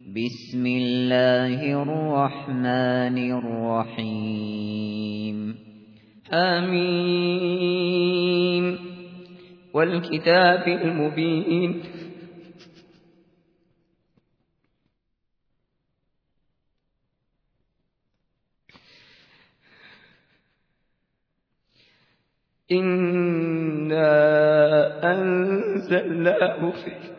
بسم الله الرحمن الرحيم. آمين. والكتاب المبين. إنا أنزلناه في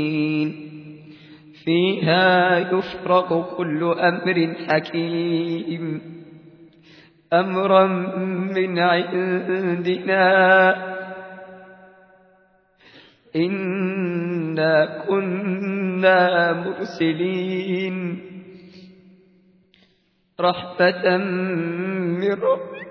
فيها يفرق كل أمر حكيم. أمرا من عندنا. إنا كنا مرسلين. رحمة من ربك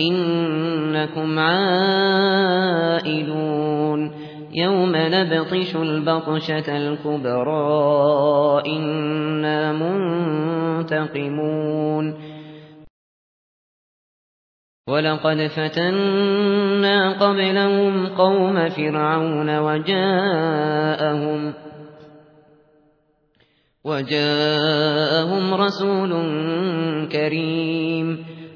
إنكم عائلون. يوم نبطش البطشة الكبرى إنا منتقمون. ولقد فتنا قبلهم قوم فرعون وجاءهم وجاءهم رسول كريم.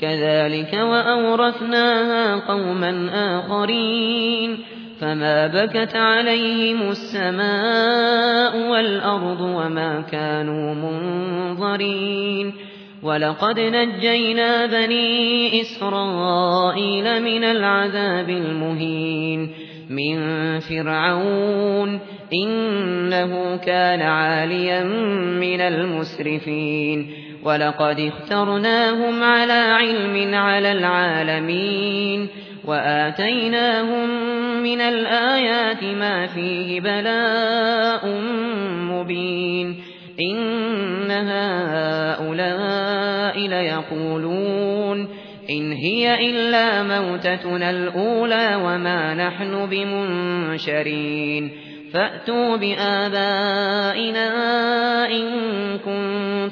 كذلك وأورثناها قوما آخرين فما بكت عليهم السماء والأرض وما كانوا منظرين ولقد نجينا بني إسرائيل من العذاب المهين من فرعون إنه كان عاليا من المسرفين ولقد اخترناهم على علم على العالمين وآتيناهم من الآيات ما فيه بلاء مبين إن هؤلاء ليقولون إن هي إلا موتتنا الأولى وما نحن بمنشرين فأتوا بآبائنا إن كنتم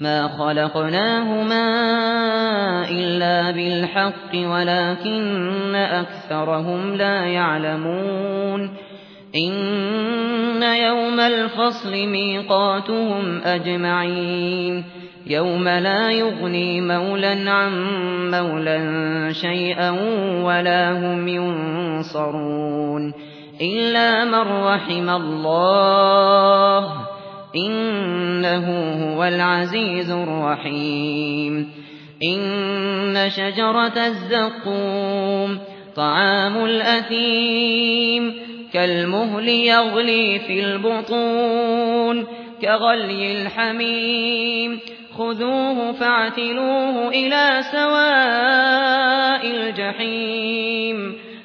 ما خلقناهما إلا بالحق ولكن أكثرهم لا يعلمون إن يوم الفصل ميقاتهم أجمعين يوم لا يغني مولا عن مولا شيئا ولا هم ينصرون إلا من رحم الله إنه هو العزيز الرحيم. إن شجرة الزقوم طعام الأثيم كالمهل يغلي في البطون كغلي الحميم. خذوه فاعتلوه إلى سواء الجحيم.